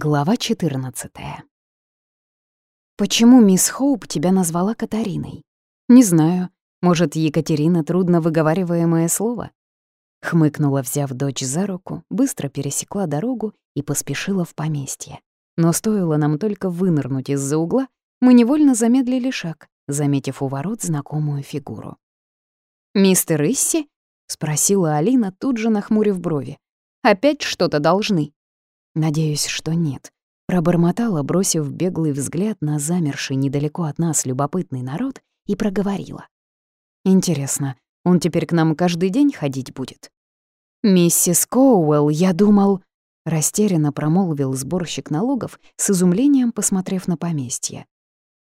Глава 14 «Почему мисс Хоуп тебя назвала Катариной?» «Не знаю. Может, Екатерина — трудно выговариваемое слово?» Хмыкнула, взяв дочь за руку, быстро пересекла дорогу и поспешила в поместье. Но стоило нам только вынырнуть из-за угла, мы невольно замедлили шаг, заметив у ворот знакомую фигуру. «Мистер Исси?» — спросила Алина, тут же нахмурив брови. «Опять что-то должны?» Надеюсь, что нет. Пробормотала, бросив беглый взгляд на замерший недалеко от нас любопытный народ, и проговорила. «Интересно, он теперь к нам каждый день ходить будет?» «Миссис Коуэлл, я думал...» Растерянно промолвил сборщик налогов, с изумлением посмотрев на поместье.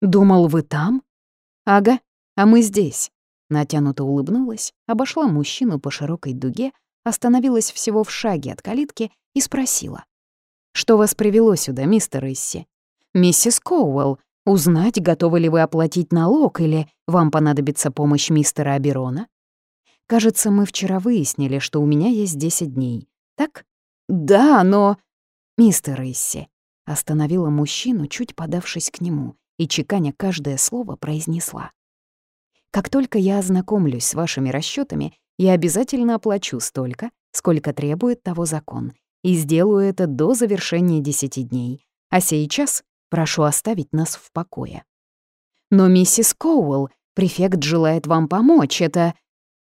«Думал, вы там?» «Ага, а мы здесь». Натянуто улыбнулась, обошла мужчину по широкой дуге, остановилась всего в шаге от калитки и спросила. Что вас привело сюда, мистер Исси? Миссис Коуэлл, узнать, готовы ли вы оплатить налог или вам понадобится помощь мистера Аберона? Кажется, мы вчера выяснили, что у меня есть 10 дней. Так? Да, но... Мистер Исси остановила мужчину, чуть подавшись к нему, и, чеканя каждое слово, произнесла. «Как только я ознакомлюсь с вашими расчетами, я обязательно оплачу столько, сколько требует того закон, и сделаю это до завершения десяти дней. А сейчас прошу оставить нас в покое. Но миссис Коуэлл, префект желает вам помочь, это...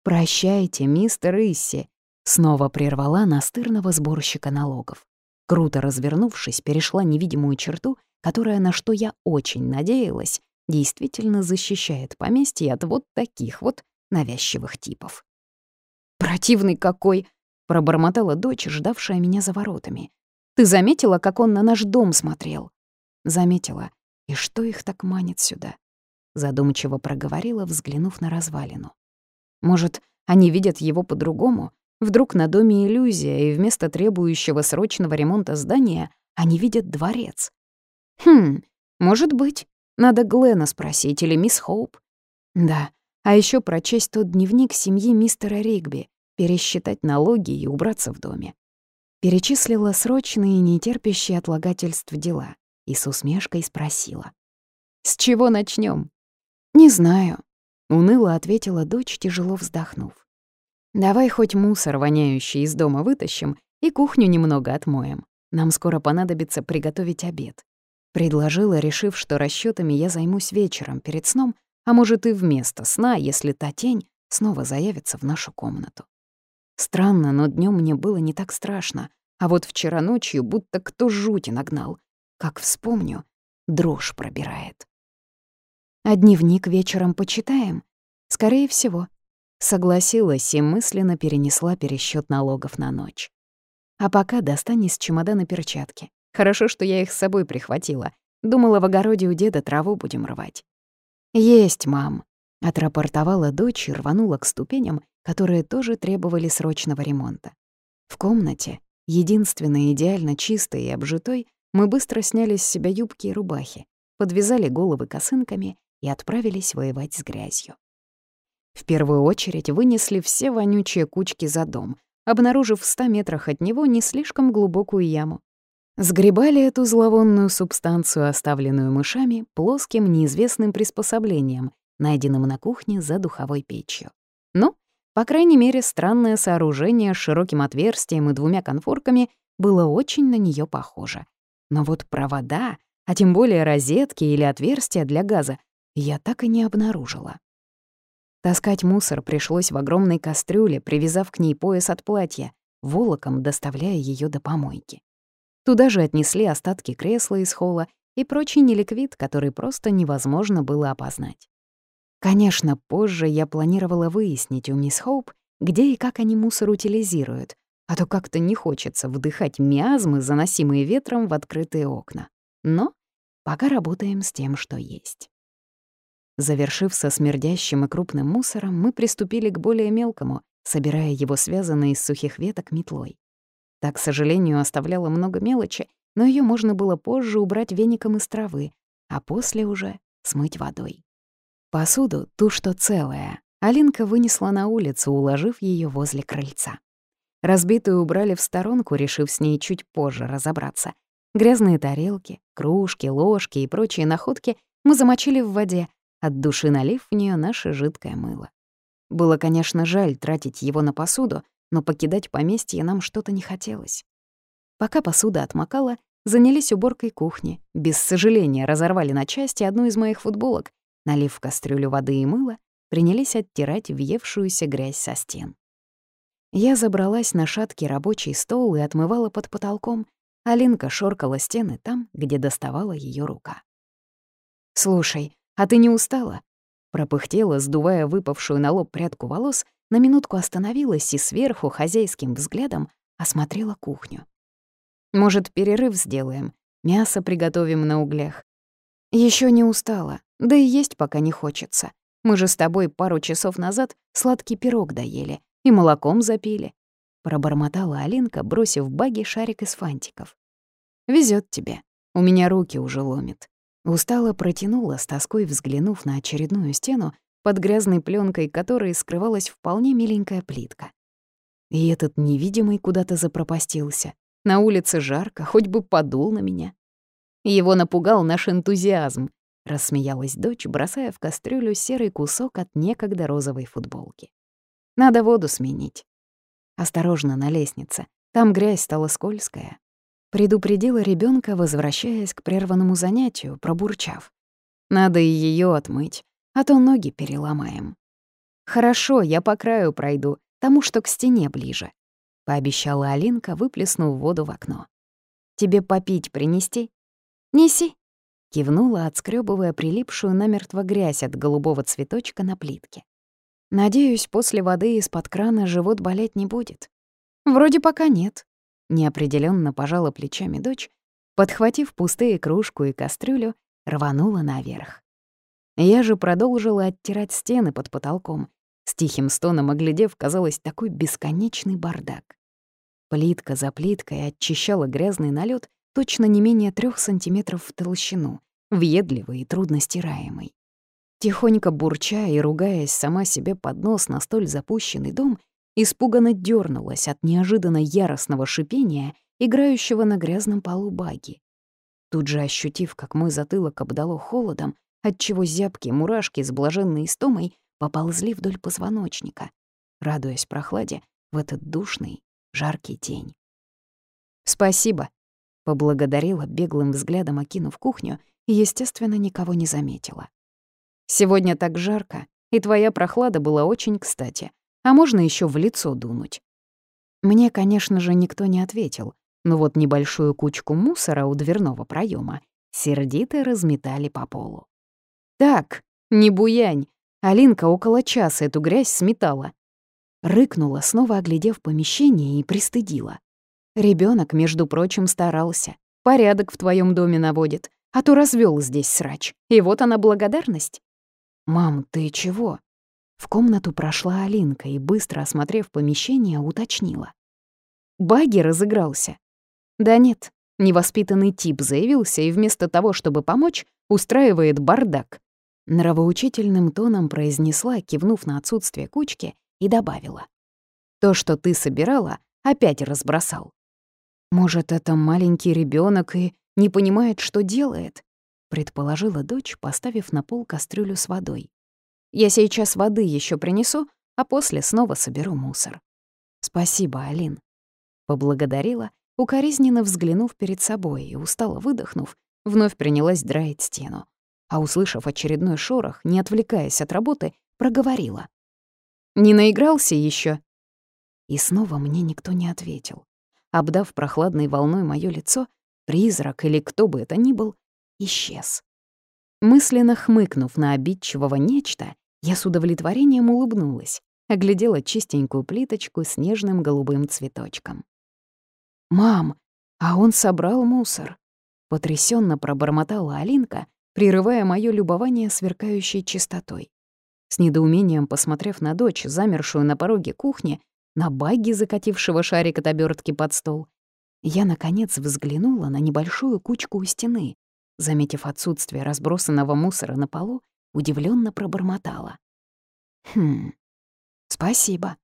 Прощайте, мистер Исси, снова прервала настырного сборщика налогов. Круто развернувшись, перешла невидимую черту, которая, на что я очень надеялась, действительно защищает поместье от вот таких вот навязчивых типов. «Противный какой!» Пробормотала дочь, ждавшая меня за воротами. «Ты заметила, как он на наш дом смотрел?» «Заметила. И что их так манит сюда?» Задумчиво проговорила, взглянув на развалину. «Может, они видят его по-другому? Вдруг на доме иллюзия, и вместо требующего срочного ремонта здания они видят дворец?» «Хм, может быть. Надо Глена спросить или мисс Хоуп». «Да, а еще прочесть тот дневник семьи мистера Ригби пересчитать налоги и убраться в доме. Перечислила срочные, нетерпящие отлагательств дела и с усмешкой спросила. «С чего начнем? «Не знаю», — уныло ответила дочь, тяжело вздохнув. «Давай хоть мусор, воняющий из дома, вытащим и кухню немного отмоем. Нам скоро понадобится приготовить обед». Предложила, решив, что расчетами я займусь вечером перед сном, а может и вместо сна, если та тень снова заявится в нашу комнату. Странно, но днем мне было не так страшно, а вот вчера ночью будто кто жути нагнал. Как вспомню, дрожь пробирает. А дневник вечером почитаем? Скорее всего. Согласилась и мысленно перенесла пересчет налогов на ночь. А пока достань из чемодана перчатки. Хорошо, что я их с собой прихватила. Думала, в огороде у деда траву будем рвать. «Есть, мам», — отрапортовала дочь и рванула к ступеням, которые тоже требовали срочного ремонта. В комнате, единственной идеально чистой и обжитой, мы быстро сняли с себя юбки и рубахи, подвязали головы косынками и отправились воевать с грязью. В первую очередь вынесли все вонючие кучки за дом, обнаружив в ста метрах от него не слишком глубокую яму. Сгребали эту зловонную субстанцию, оставленную мышами, плоским неизвестным приспособлением, найденным на кухне за духовой печью. Ну, по крайней мере, странное сооружение с широким отверстием и двумя конфорками было очень на нее похоже. Но вот провода, а тем более розетки или отверстия для газа, я так и не обнаружила. Таскать мусор пришлось в огромной кастрюле, привязав к ней пояс от платья, волоком доставляя ее до помойки. Туда же отнесли остатки кресла из холла и прочий неликвид, который просто невозможно было опознать. Конечно, позже я планировала выяснить у мисс Хоуп, где и как они мусор утилизируют, а то как-то не хочется вдыхать миазмы, заносимые ветром в открытые окна. Но пока работаем с тем, что есть. Завершив со смердящим и крупным мусором, мы приступили к более мелкому, собирая его связанной из сухих веток метлой. Так, к сожалению, оставляло много мелочи, но ее можно было позже убрать веником из травы, а после уже смыть водой. Посуду, ту, что целая, Алинка вынесла на улицу, уложив ее возле крыльца. Разбитую убрали в сторонку, решив с ней чуть позже разобраться. Грязные тарелки, кружки, ложки и прочие находки мы замочили в воде, от души налив в нее наше жидкое мыло. Было, конечно, жаль тратить его на посуду, но покидать поместье нам что-то не хотелось. Пока посуда отмокала, занялись уборкой кухни, без сожаления разорвали на части одну из моих футболок, налив в кастрюлю воды и мыла, принялись оттирать въевшуюся грязь со стен. Я забралась на шаткий рабочий стол и отмывала под потолком, Алинка шоркала стены там, где доставала ее рука. «Слушай, а ты не устала?» Пропыхтела, сдувая выпавшую на лоб прядку волос, на минутку остановилась и сверху хозяйским взглядом осмотрела кухню. «Может, перерыв сделаем? Мясо приготовим на углях?» Еще не устала, да и есть пока не хочется. Мы же с тобой пару часов назад сладкий пирог доели и молоком запили. Пробормотала Алинка, бросив в баги шарик из фантиков. Везет тебе. У меня руки уже ломит. Устало протянула, с тоской взглянув на очередную стену, под грязной пленкой которой скрывалась вполне миленькая плитка. И этот невидимый куда-то запропастился. На улице жарко, хоть бы подул на меня. Его напугал наш энтузиазм, рассмеялась дочь, бросая в кастрюлю серый кусок от некогда розовой футболки. Надо воду сменить. Осторожно на лестнице. Там грязь стала скользкая. Предупредила ребенка, возвращаясь к прерванному занятию, пробурчав. Надо и ее отмыть, а то ноги переломаем. «Хорошо, я по краю пройду, тому, что к стене ближе», — пообещала Алинка, выплеснув воду в окно. «Тебе попить принести?» «Неси», — кивнула, отскребывая прилипшую намертво грязь от голубого цветочка на плитке. Надеюсь, после воды из-под крана живот болеть не будет. Вроде пока нет. Неопределенно пожала плечами дочь, подхватив пустые кружку и кастрюлю, рванула наверх. Я же продолжила оттирать стены под потолком, с тихим стоном оглядев, казалось, такой бесконечный бардак. Плитка за плиткой очищала грязный налет точно не менее трех сантиметров в толщину, въедливый и трудно стираемый. Тихонько бурча и ругаясь сама себе под нос на столь запущенный дом, испуганно дернулась от неожиданно яростного шипения, играющего на грязном полу баги. Тут же ощутив, как мой затылок обдало холодом, отчего зябкие мурашки с блаженной истомой поползли вдоль позвоночника, радуясь прохладе в этот душный, жаркий день. «Спасибо», — поблагодарила беглым взглядом, окинув кухню, и, естественно, никого не заметила. Сегодня так жарко, и твоя прохлада была очень кстати. А можно еще в лицо дунуть?» Мне, конечно же, никто не ответил, но вот небольшую кучку мусора у дверного проема сердито разметали по полу. «Так, не буянь, Алинка около часа эту грязь сметала». Рыкнула, снова оглядев помещение и пристыдила. Ребенок, между прочим, старался. Порядок в твоем доме наводит, а то развел здесь срач. И вот она благодарность. «Мам, ты чего?» В комнату прошла Алинка и, быстро осмотрев помещение, уточнила. Баги разыгрался. Да нет, невоспитанный тип заявился и вместо того, чтобы помочь, устраивает бардак. Нравоучительным тоном произнесла, кивнув на отсутствие кучки, и добавила. То, что ты собирала, опять разбросал. Может, это маленький ребенок и не понимает, что делает? предположила дочь, поставив на пол кастрюлю с водой. «Я сейчас воды еще принесу, а после снова соберу мусор». «Спасибо, Алин». Поблагодарила, укоризненно взглянув перед собой и, устало выдохнув, вновь принялась драить стену. А услышав очередной шорох, не отвлекаясь от работы, проговорила. «Не наигрался еще? И снова мне никто не ответил. Обдав прохладной волной моё лицо, призрак или кто бы это ни был, исчез. Мысленно хмыкнув на обидчивого нечто, я с удовлетворением улыбнулась, оглядела чистенькую плиточку с нежным голубым цветочком. «Мам, а он собрал мусор!» — потрясенно пробормотала Алинка, прерывая моё любование сверкающей чистотой. С недоумением посмотрев на дочь, замершую на пороге кухни, на багги, закатившего шарик от обертки под стол, я, наконец, взглянула на небольшую кучку у стены, заметив отсутствие разбросанного мусора на полу, удивленно пробормотала. «Хм, спасибо».